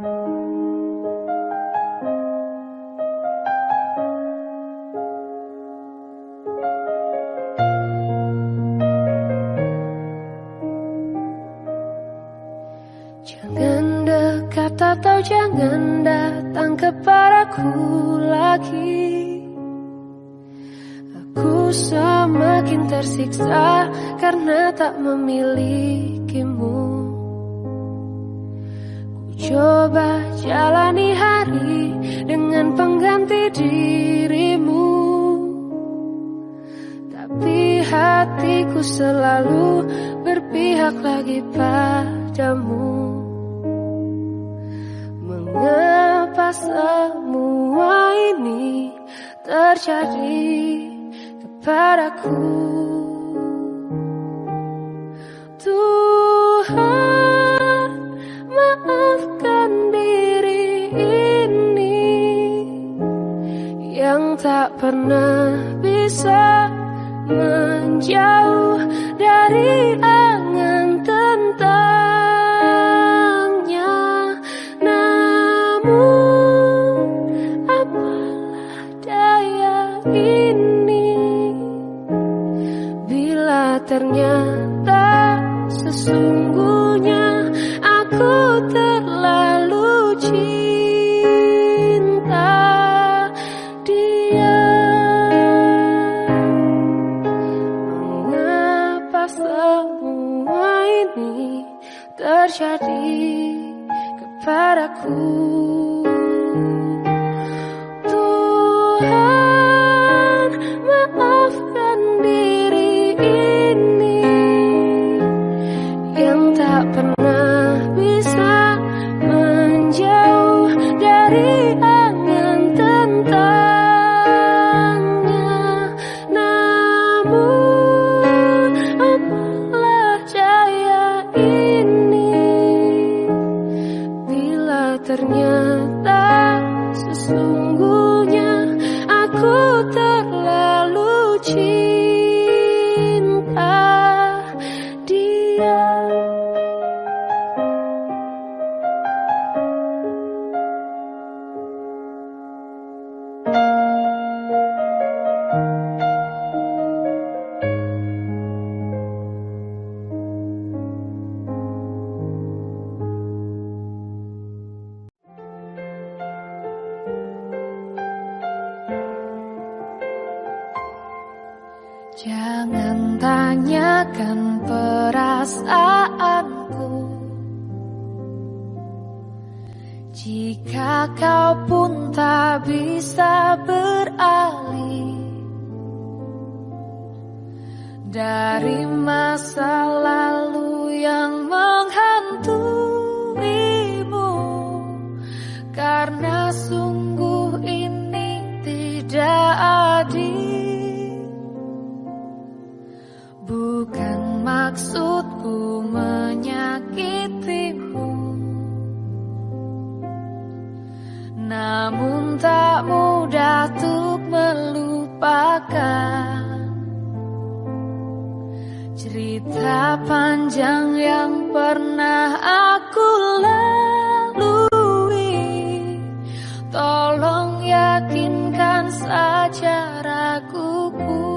Jangan dekat atau jangan datang kepadaku lagi. Aku semakin tersiksa karena tak memilikimu coba jalani hari dengan pengganti dirimu. Tapi hatiku selalu berpihak lagi padamu. Mengapa semua ini terjadi kepadaku? Tuhan pernah bisa menjauh dari angan tentangnya. Namun apalah daya ini? Bila ternyata sesungguhnya kepadaku Dari masa lalu yang menghantuimu Karena sungguh ini tidak adil. Bukan maksudku Panjang yang pernah aku lalui Tolong yakinkan saja raguku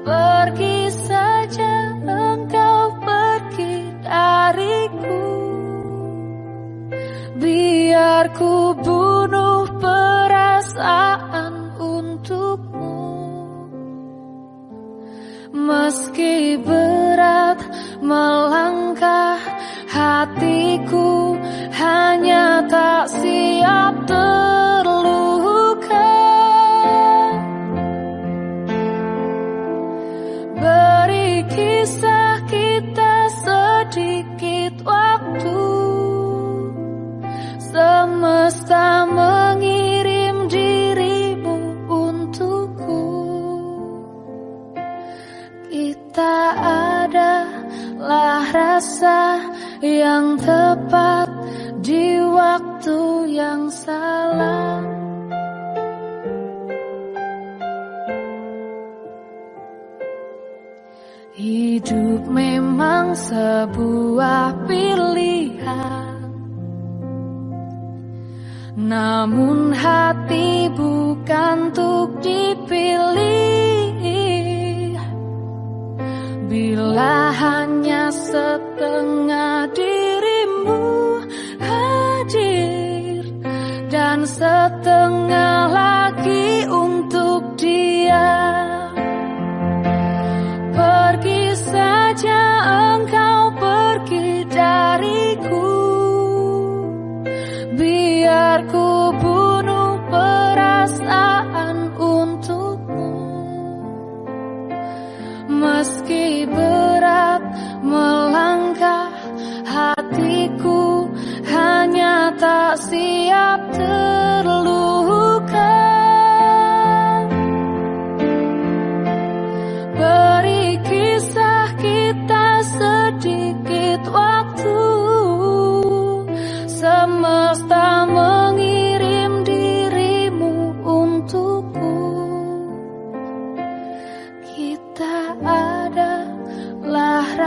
Pergi saja engkau pergi dariku. Biar ku bunuh perasaan Meski berat melangkah hatiku hanya tak siap terluka rasa yang tepat di waktu yang salah. Hidup memang sebuah pilihan, namun hati bukan untuk dipilih. Bila hanya setengah dirimu hadir Dan setengah lagi untuk dia Pergi saja engkau pergi dariku. Biar ku Meski berat melangkah hatiku Hanya tak siap terluka. Beri kisah kita sedikit waktu Semesta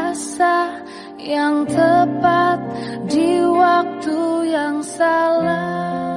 rasa yang tepat di waktu yang salah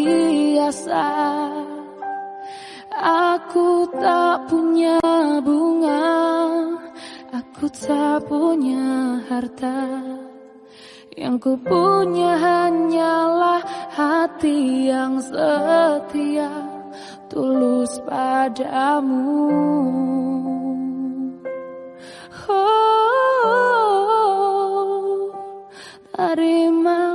biasa Aku tak punya bunga Aku tak punya harta. Yang ku punya hanyalah hati yang setia Tulus padamu. Oh, terimalah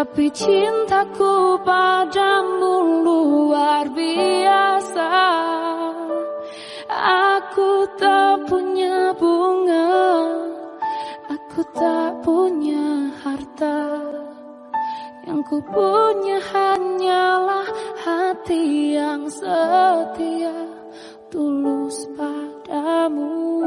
Tapi cintaku padamu luar biasa. Aku tak punya bunga Aku tak punya harta. Yang ku punya hanyalah hati yang setia Tulus padamu.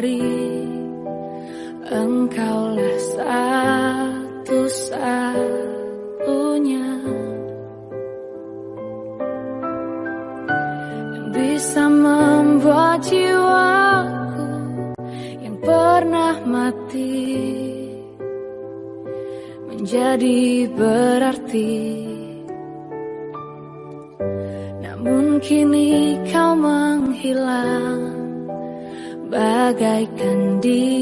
hari. abaikan diri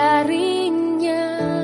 darinya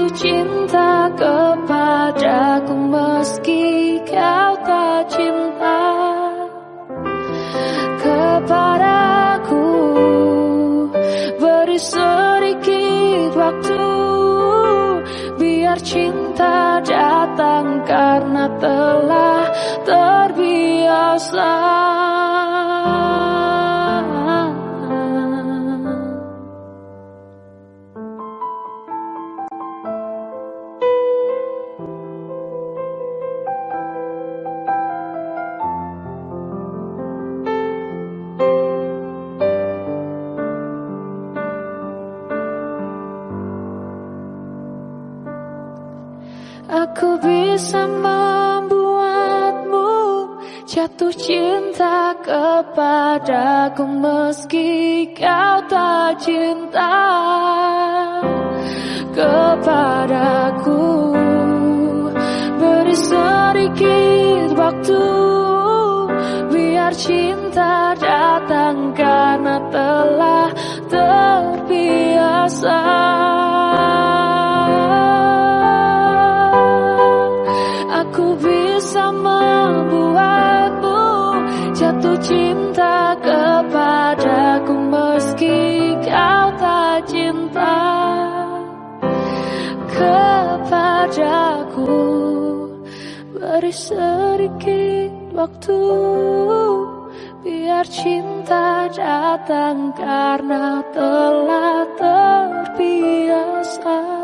jatuh cinta kepadaku meski kau tak cinta kepadaku. Beri sedikit waktu biar cinta datang karena telah terbiasa jatuh cinta kepadaku meski kau tak cinta kepadaku. Beri sedikit waktu biar cinta datang karena telah terbiasa cinta kepadaku meski kau tak cinta kepadaku beri sedikit waktu biar cinta datang karena telah terbiasa.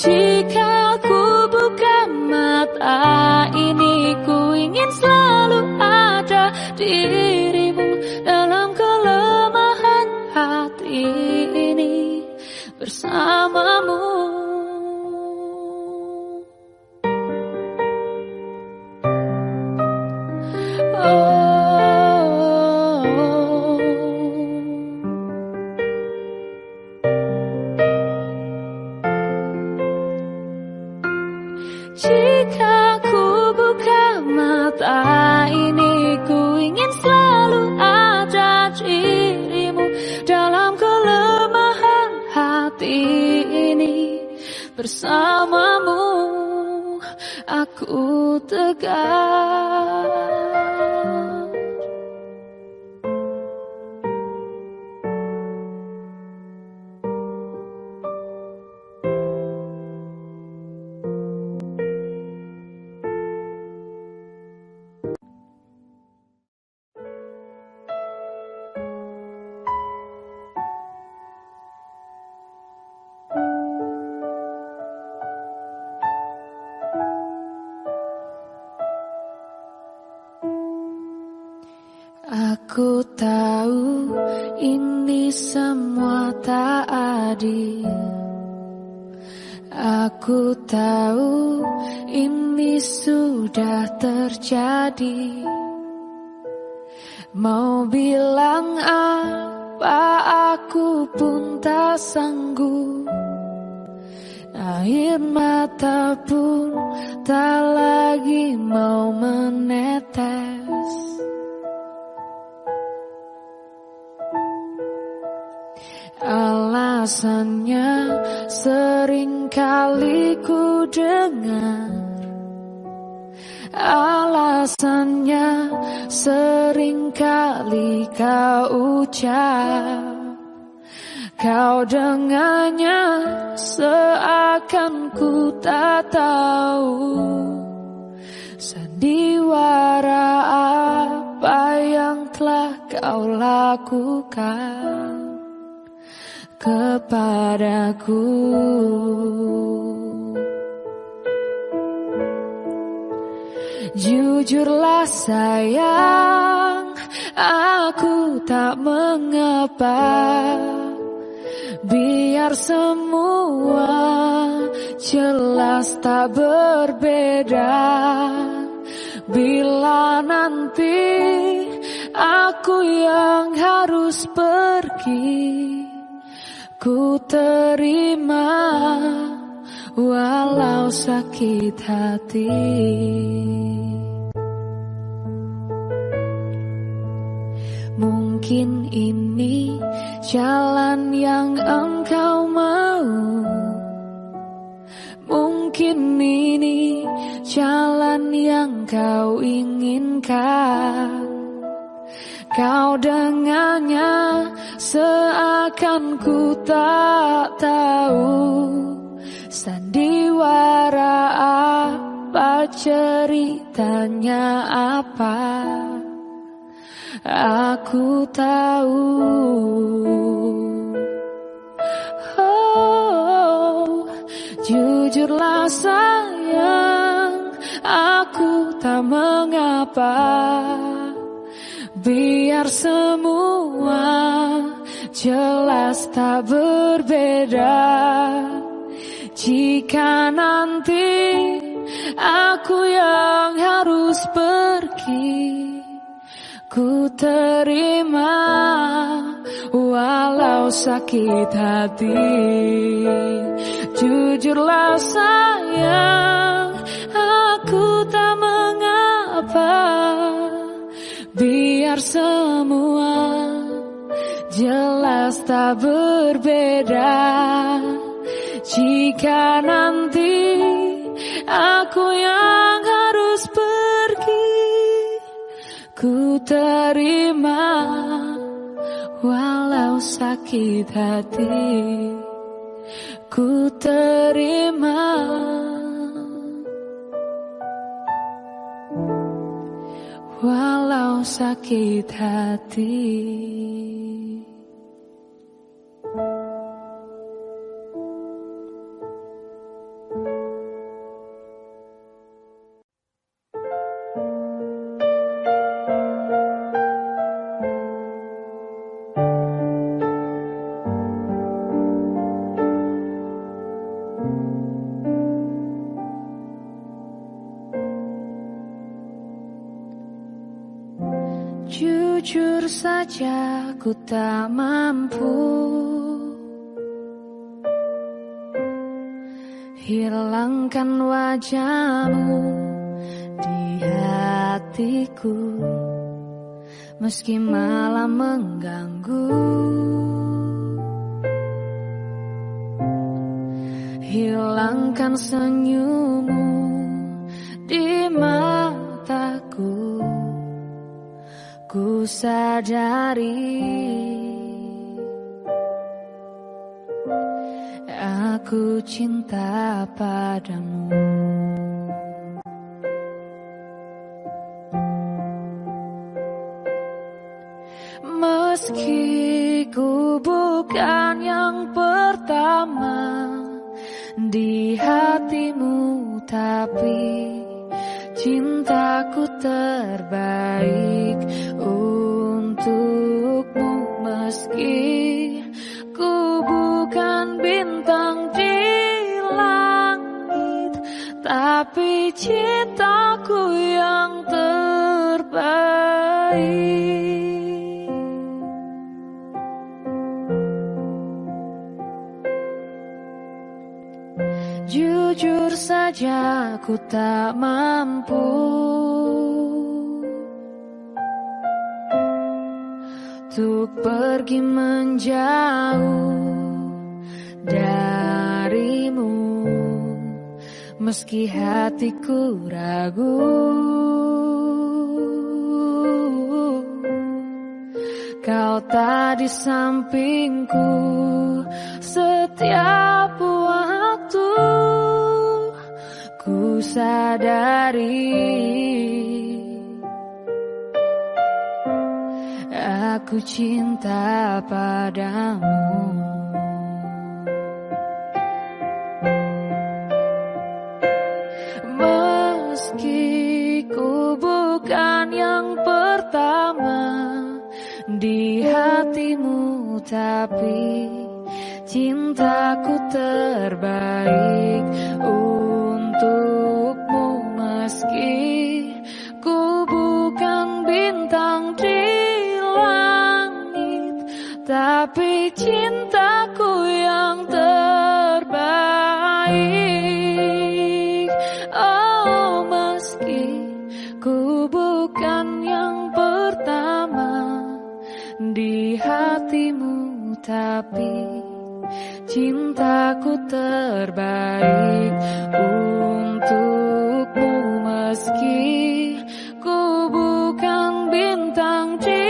Jika ku buka mata ini, ku ingin selalu ada dirimu dalam kelemahan hati ini bersamamu. Mungkin ini jalan yang engkau mau. Mungkin ini jalan yang kau inginkan. Kau dengannya seakan ku tak tahu Sandiwara apa ceritanya apa Aku tahu. Oh, jujurlah sayang Aku tak mengapa. Biar semua jelas tak berbeda. Jika nanti aku yang harus pergi Ku terima walau sakit hati. Jujurlah sayang aku tak mengapa. Biar semua jelas tak berbeda. Jika nanti aku yang Ku terima walau sakit hati. Ku terima Walau sakit hati saja ku tak mampu. Hilangkan wajahmu di hatiku Meski malam mengganggu. Hilangkan senyummu di mataku Ku sadari Aku cinta padamu. Meski ku bukan yang pertama di hatimu Tapi cintaku terbaik untukmu Meski ku bukan bintang di langit Tapi cintaku yang terbaik Jujur saja ku tak mampu. Untuk pergi menjauh darimu Meski hatiku ragu. Kau tak di sampingku setiap waktu Ku sadari. Aku cinta padamu. Meski ku bukan yang pertama di hatimu Tapi cintaku terbaik untukmu Meski ku bukan bintang di langit Tapi cintaku yang terbaik. Oh meski ku bukan yang pertama di hatimu Tapi cintaku terbaik untukmu Meski ku bukan bintang di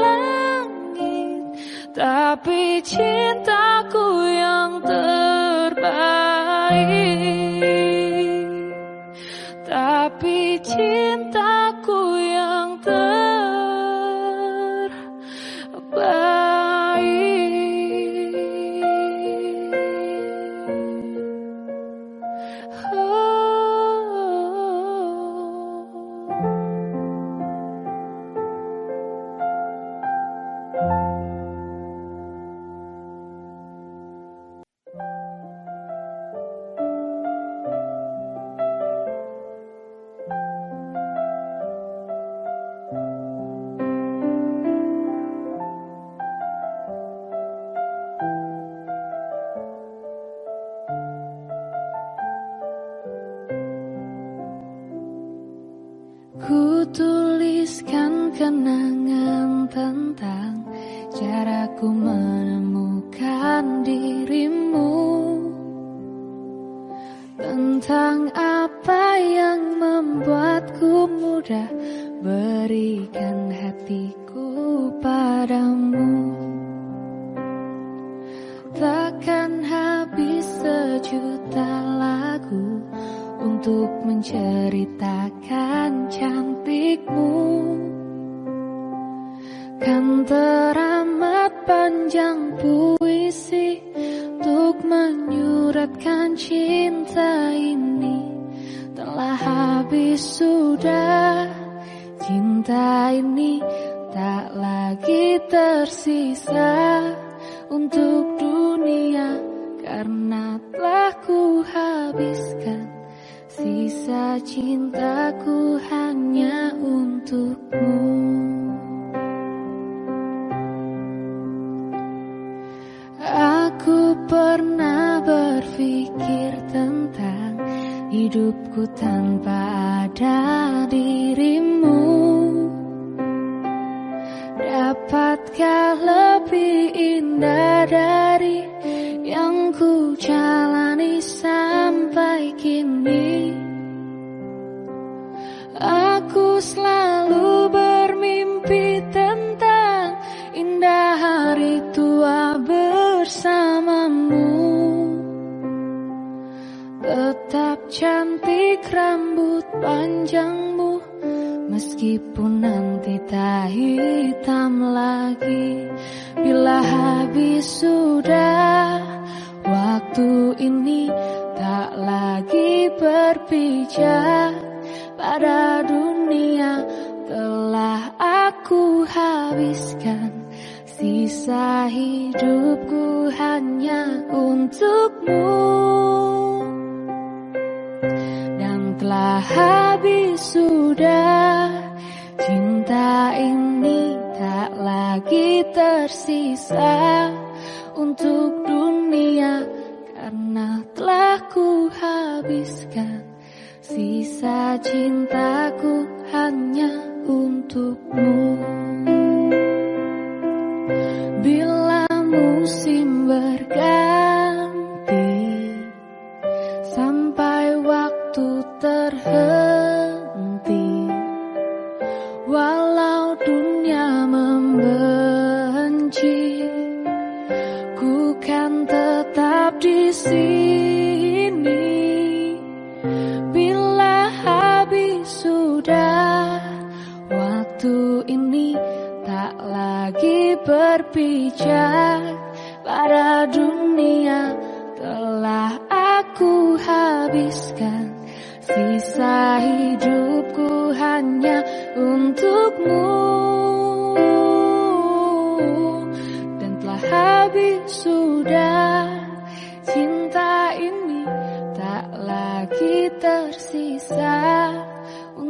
langit Tapi cintaku yang terbaik. Tapi cintaku yang terbaik kenangan tentang caraku menemukan indah Waktu ini tak lagi berpijak. Pada dunia telah aku habiskan. Sisa hidupku hanya untukmu. Dan telah habis sudah. Cinta ini tak lagi tersisa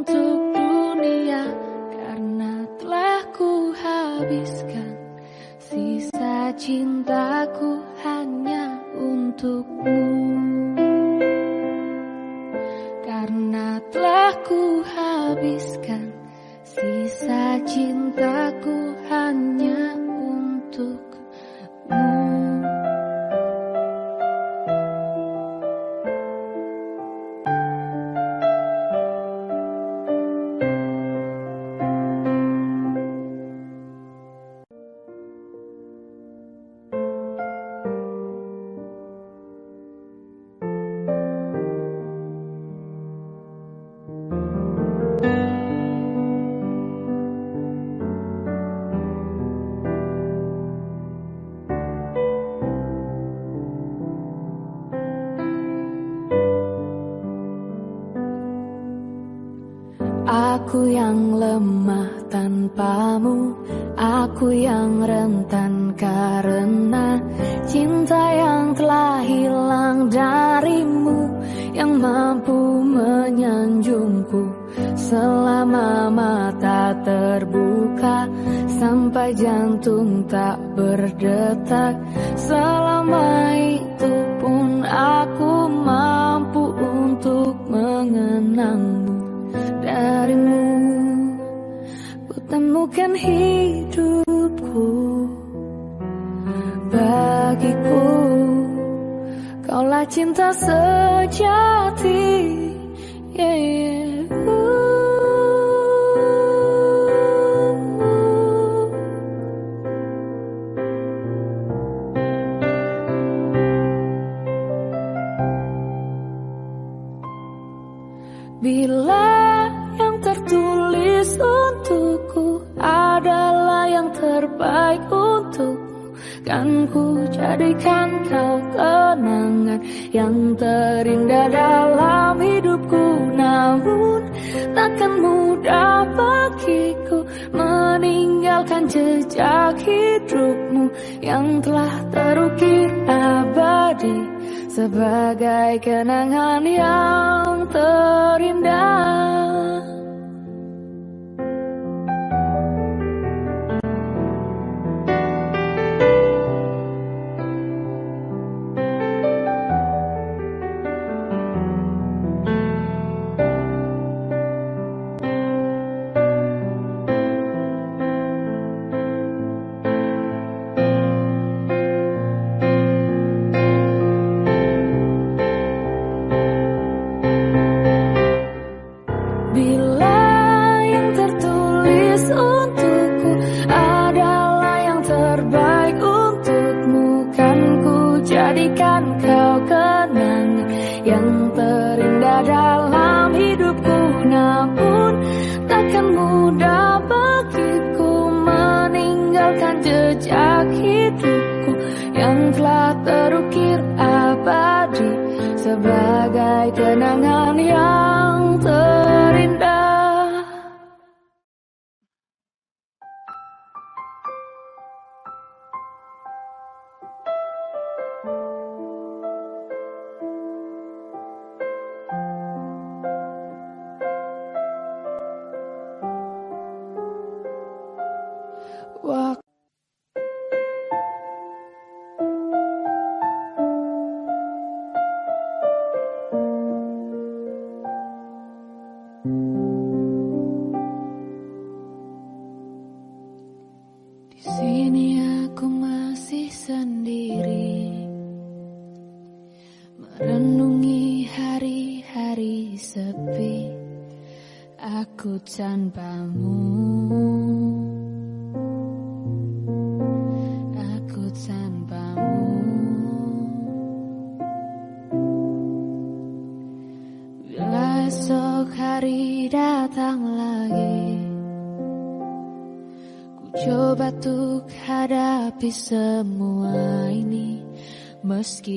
untuk dunia karena telah ku habiskan sisa cintaku hanya untukmu. Karena telah ku habiskan sisa cintaku hanya untukmu.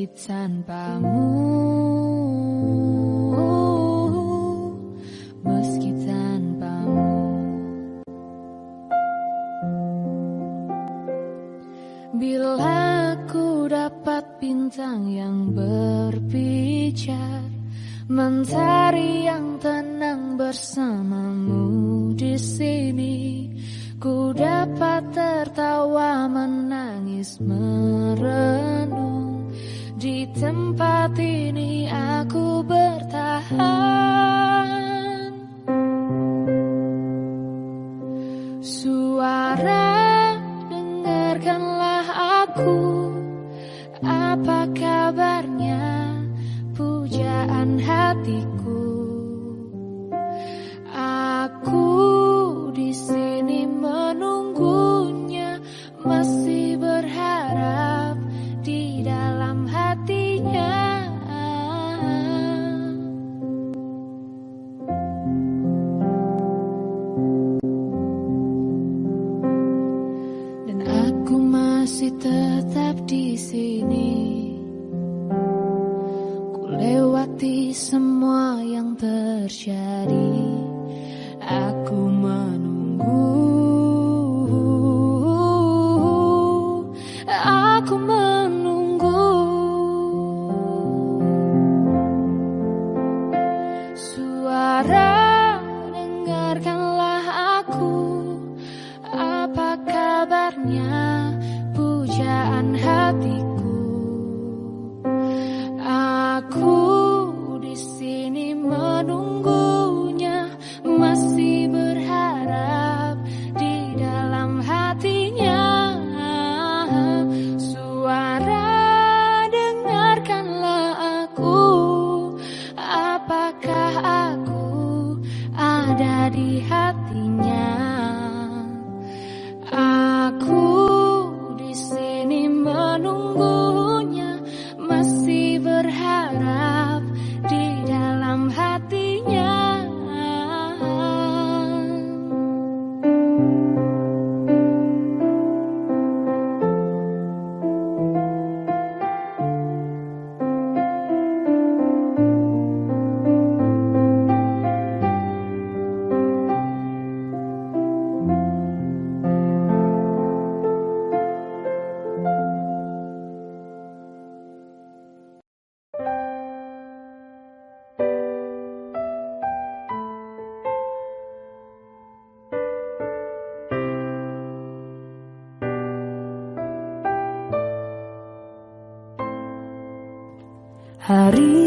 Tanpamu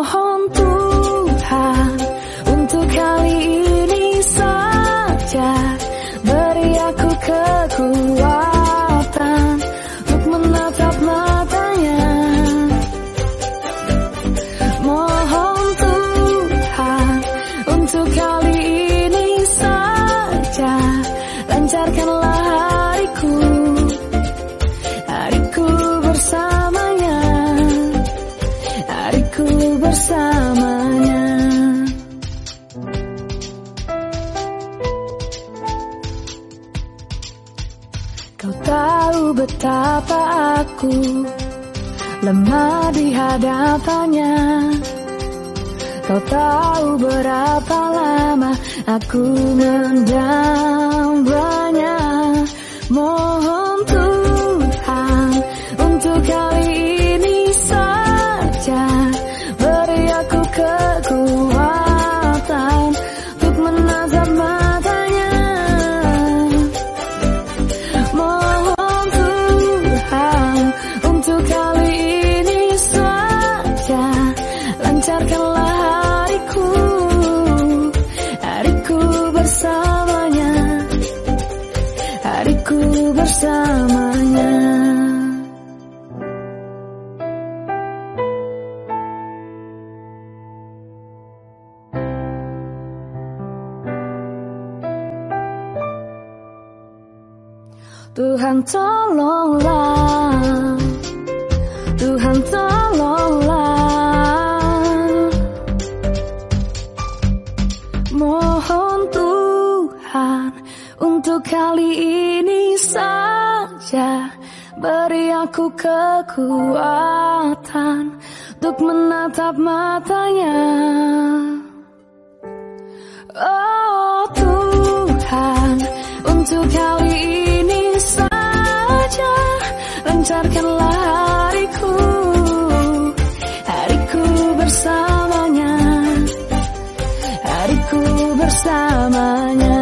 Mohon Tuhan untuk kali ini saja Beri aku kekuatan Kau tahu betapa aku lemah di hadapannya. Kau tahu berapa lama aku mendambanya Mohon Tolonglah. Tuhan tolonglah. Mohon Tuhan untuk kali ini saja Beri aku kekuatan untuk menatap matanya. Oh Tuhan untuk kali Lancarkanlah hariku Hariku bersamanya Hariku bersamanya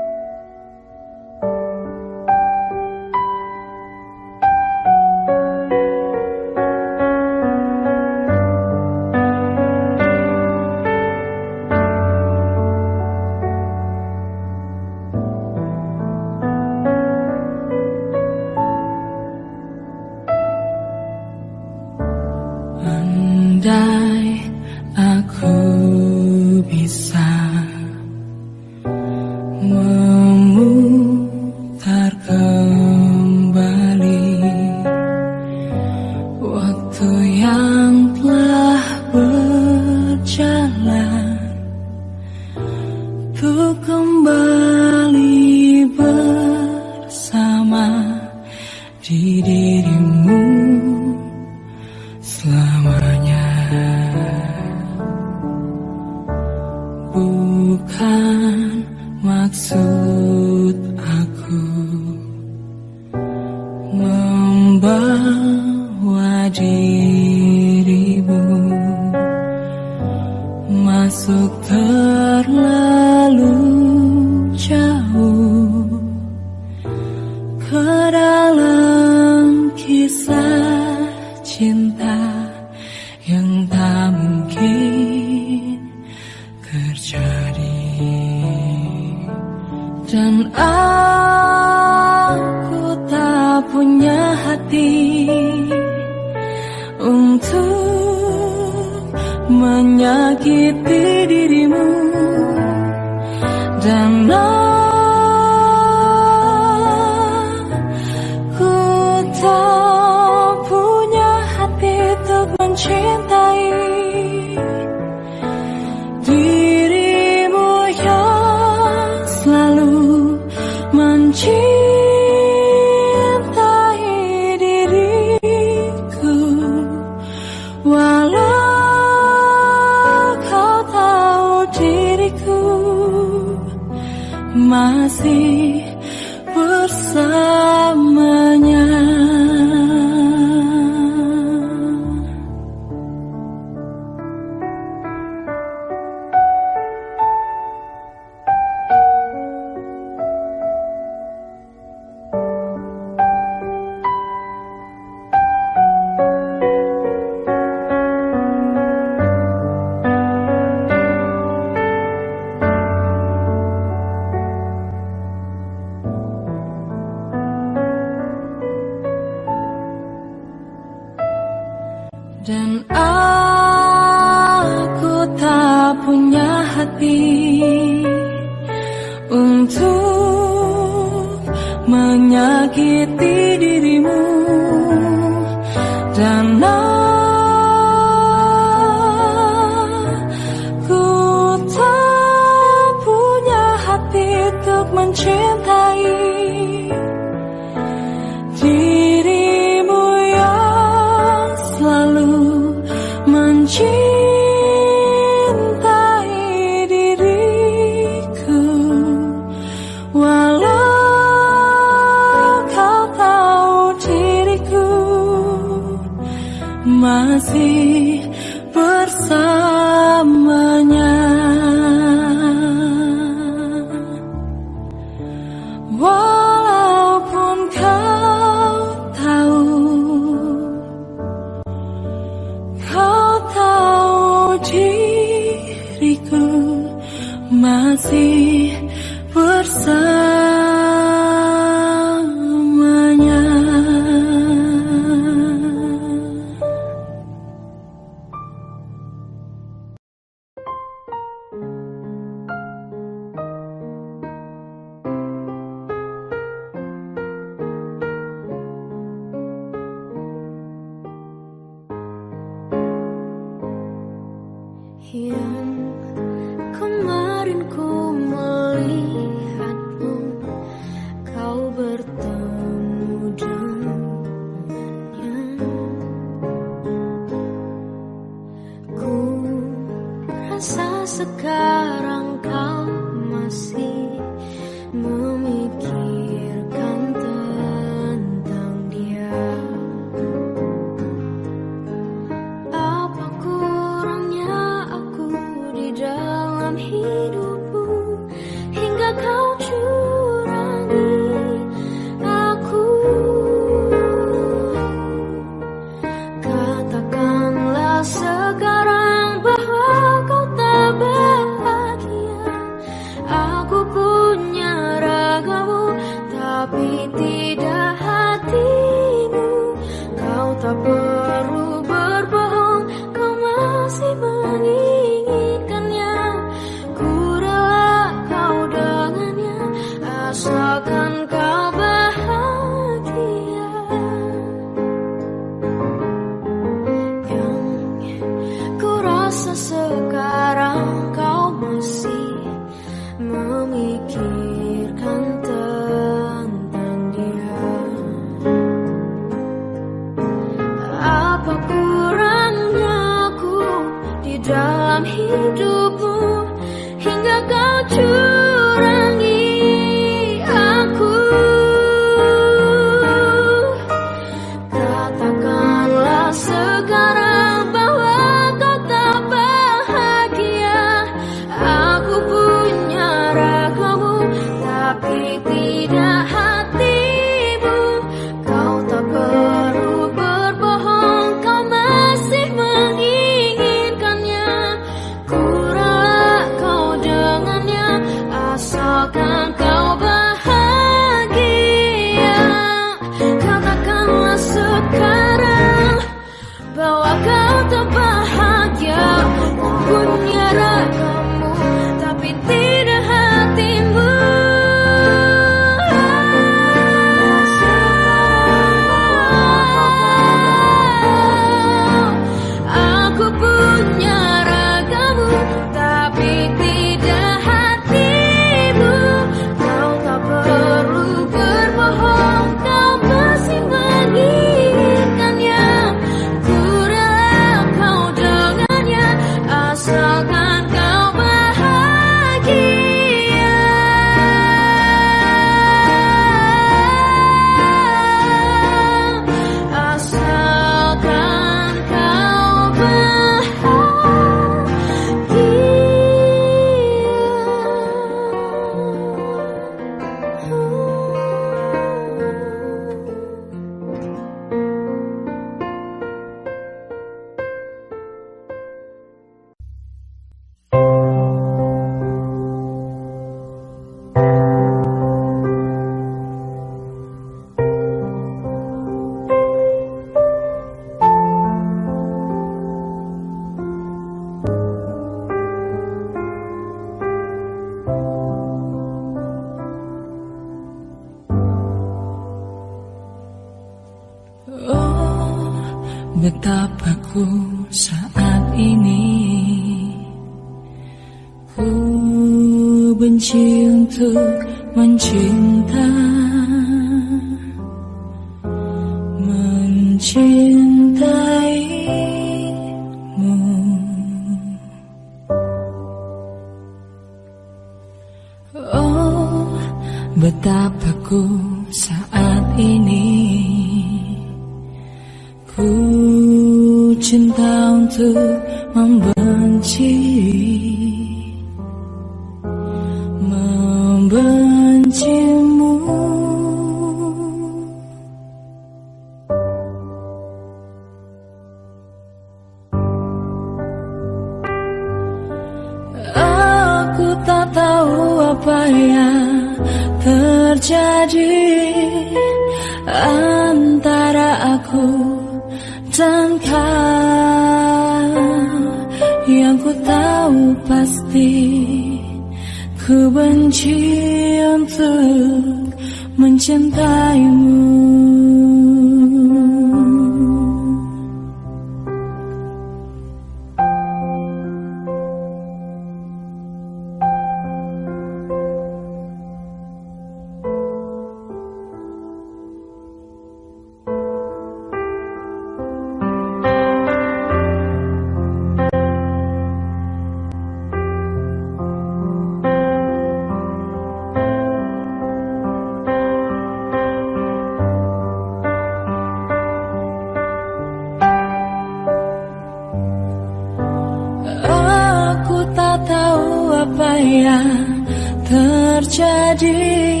terjadi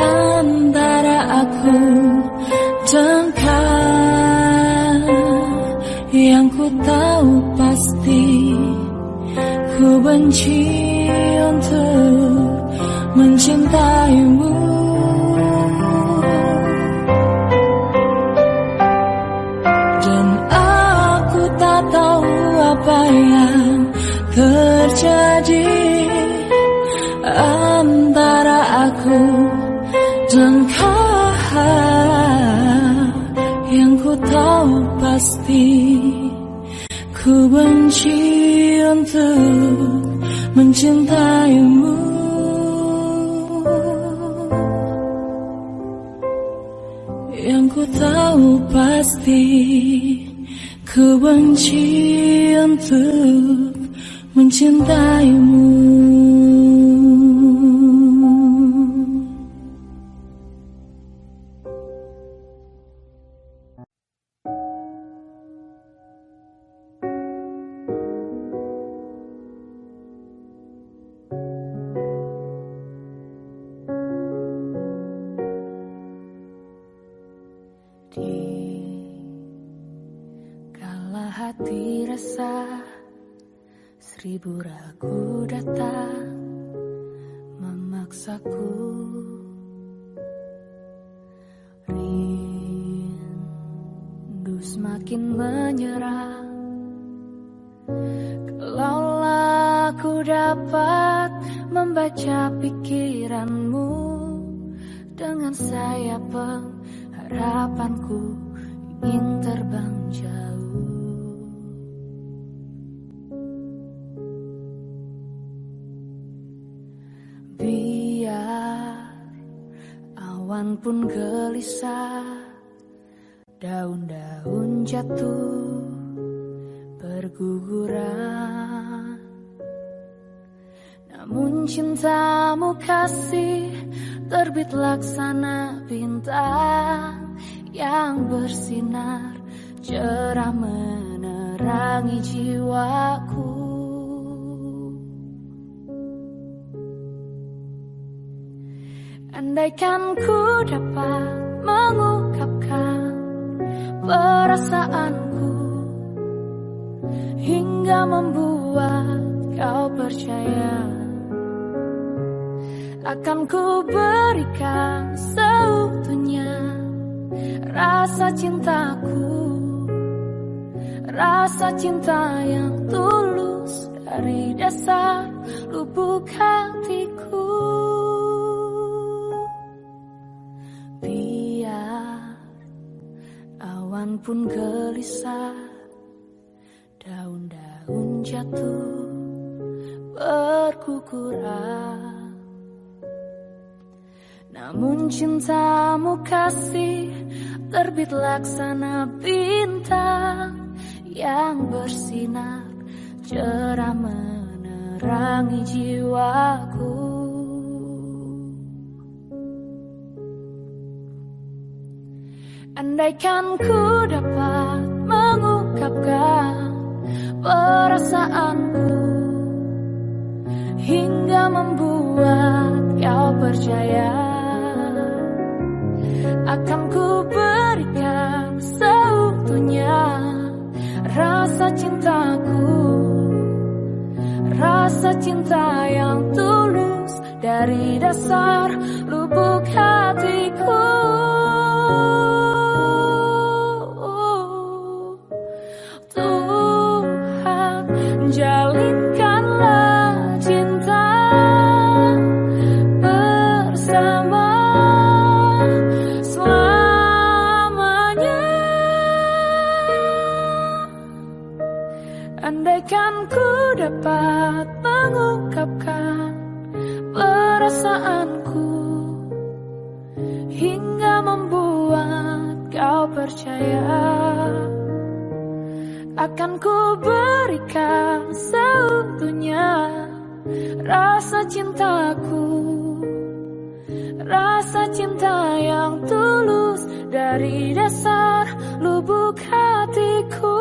antara aku dan kau yang ku tahu pasti ku benci untuk mencintaimu. Tahu pasti ku benci untuk mencintaimu. Yang ku tahu pasti Ku benci untuk mencintaimu Seribu ragu datang Memaksaku. Rindu semakin menyerang. Kalaulah aku dapat membaca pikiranmu Dengan sayap harapanku ingin terbang jauh Biar awan pun gelisah Daun-daun jatuh berguguran Namun cintamu kasih terbit laksana bintang yang bersinar cerah menerangi jiwaku. Andaikan ku dapat mengungkapkan perasaanku hingga membuat kau percaya akan ku berikan seutuhnya rasa cintaku rasa cinta yang tulus dari dasar lubuk hatiku awan pun gelisah daun-daun jatuh ber aku kurang Namun cintamu kasih terbit laksana bintang Yang bersinar cerah menerangi jiwaku Andaikan ku dapat mengungkapkan perasaanku Hingga membuat kau percaya Akan ku berikan seutuhnya Rasa cintaku Rasa cinta yang tulus Dari dasar lubuk hatiku dapat mengungkapkan perasaanku hingga membuat kau percaya. Akan ku berikan seutuhnya rasa cintaku rasa cinta yang tulus dari dasar lubuk hatiku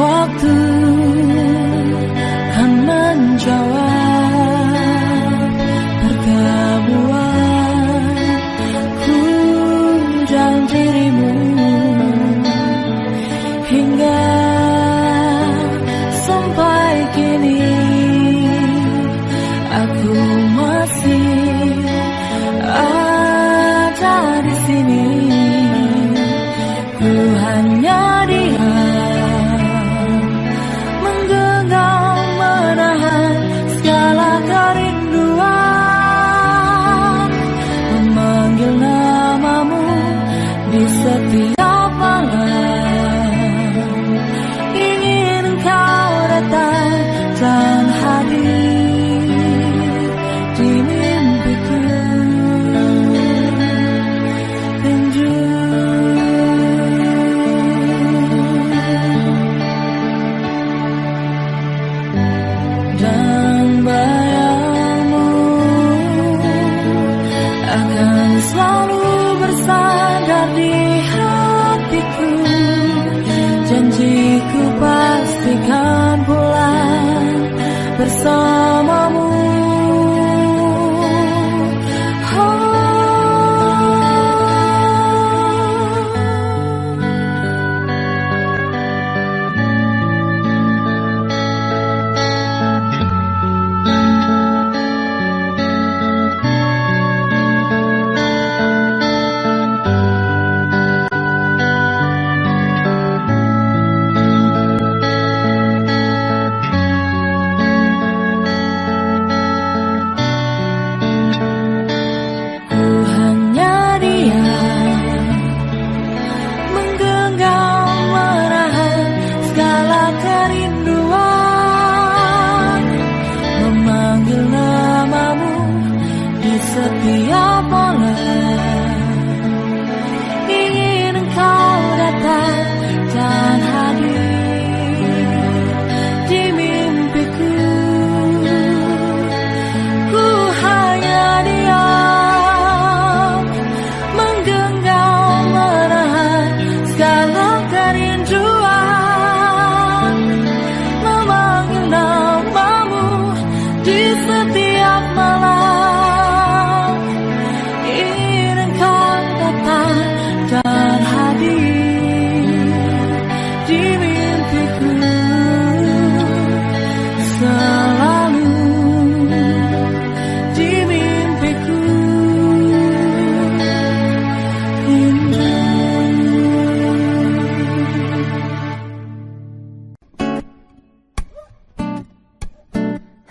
walk through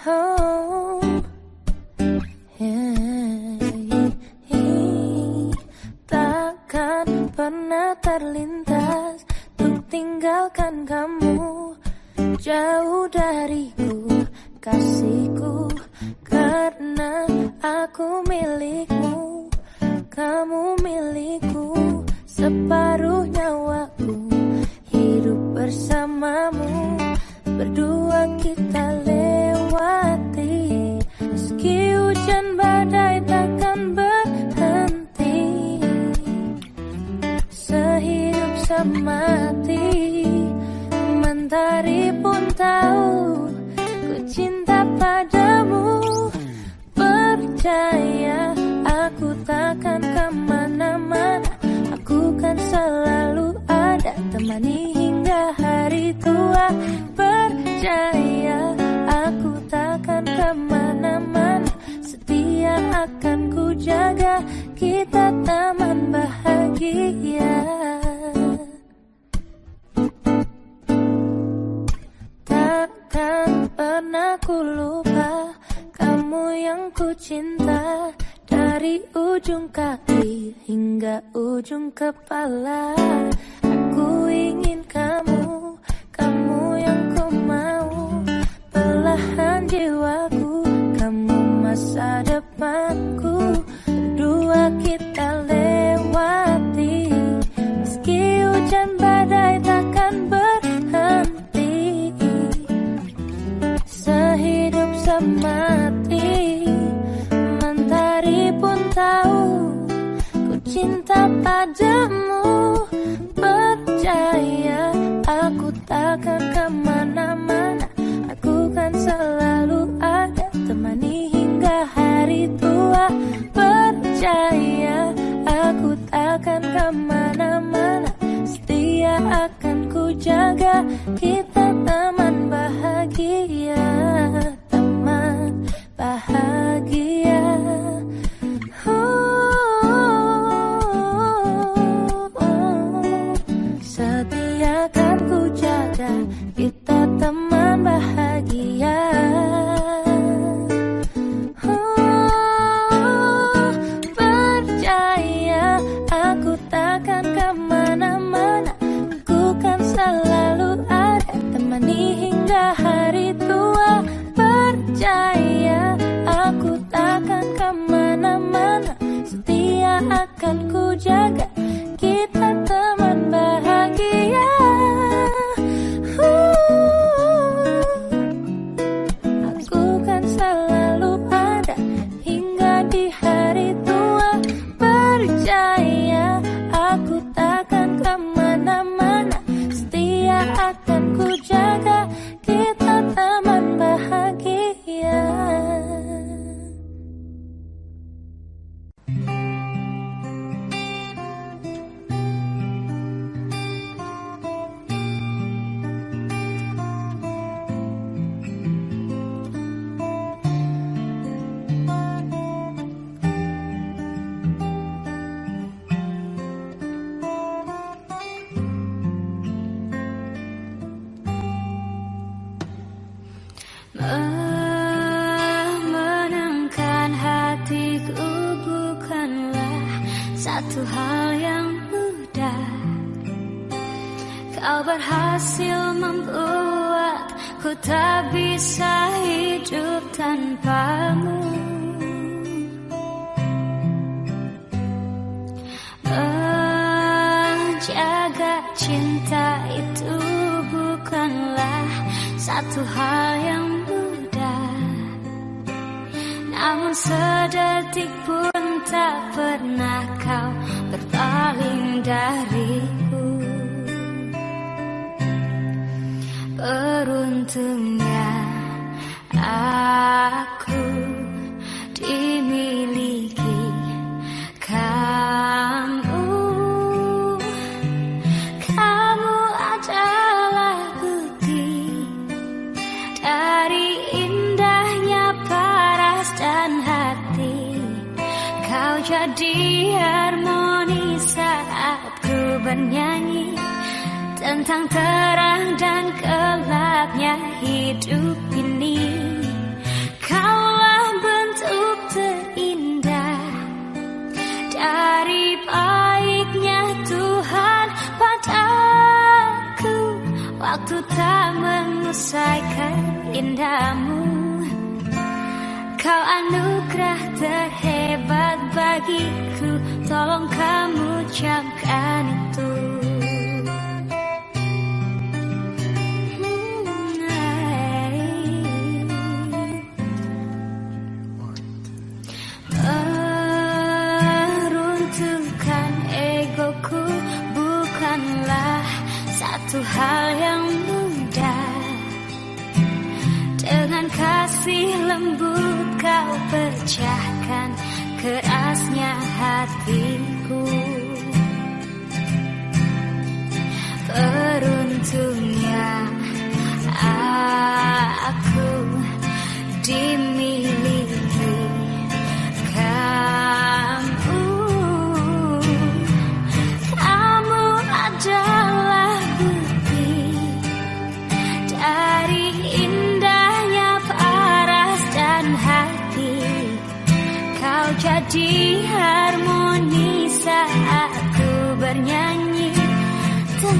Oh.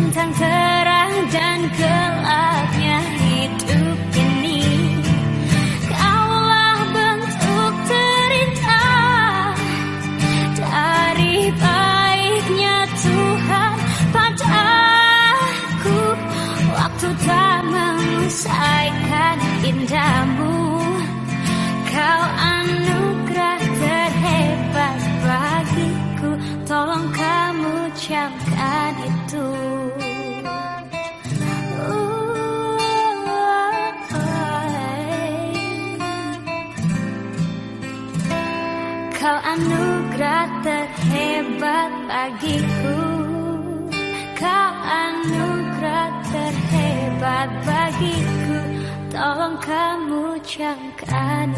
tentang terang dan gelapnya hidup ini. Kaulah bentuk cerita dari baiknya Tuhan padaku Waktu tak mengusaikan indahmu. Kau anugerah terhebat bagiku. Tolong kamu ucapkan itu. anugerah terhebat bagiku. Kau anugerah terhebat bagiku. Tolong kamu jangan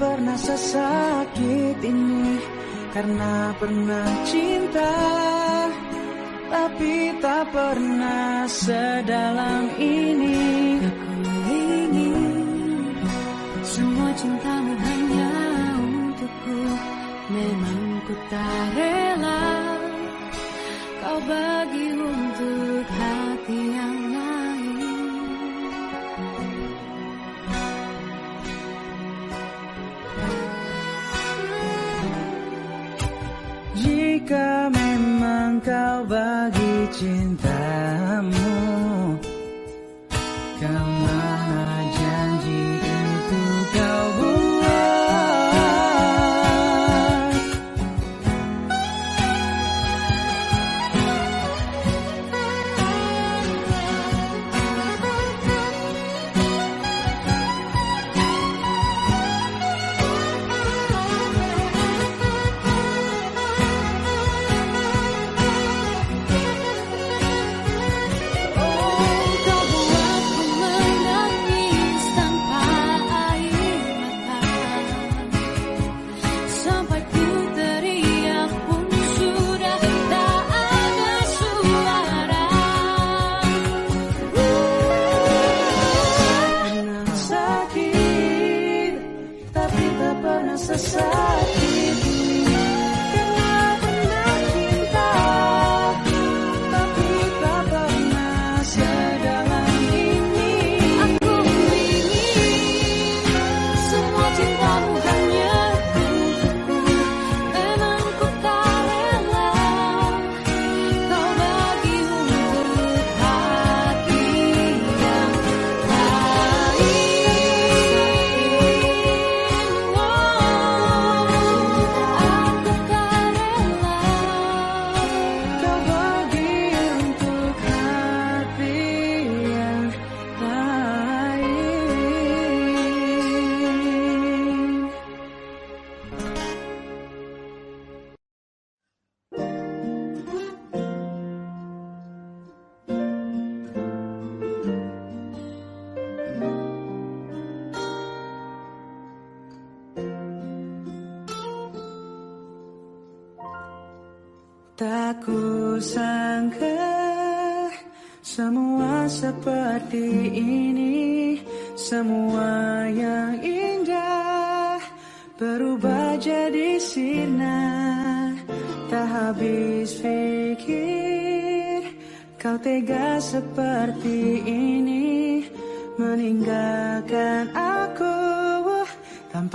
pernah sesakit ini Karena pernah cinta bagi cintamu.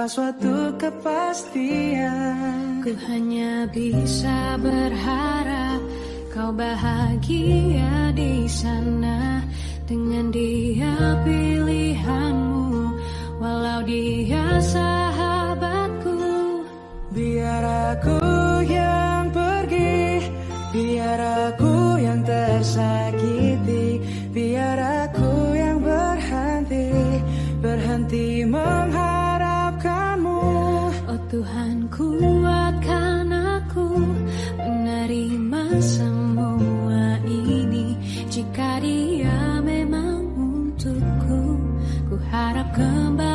suatu kepastian. Ku hanya bisa berharap kau bahagia di sana. Dengan dia pilihanmu Walau dia sahabatku. Biar aku yang pergi Biar aku yang tersakiti Biar aku yang berhenti Berhenti mengharapkan Tuhan kuatkan aku menerima semua ini. Jika dia memang untukku Ku harap kembali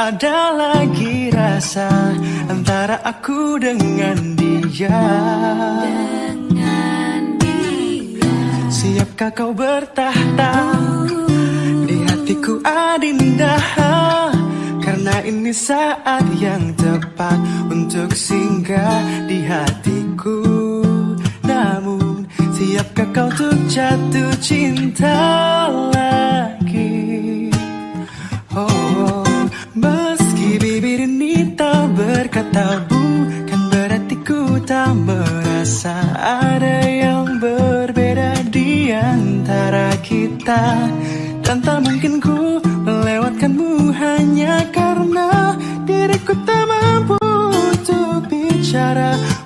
ada lagi rasa antara aku dengan dia. Siapkah kau bertahta di hatiku adinda? Karena ini saat yang tepat untuk singgah di hatiku. Namun siapkah kau untuk jatuh cinta lagi? tahu bukan berarti ku tak merasa ada yang berbeda di antara kita. Dan tak mungkin ku melewatkanmu hanya karena diriku tak mampu untuk bicara.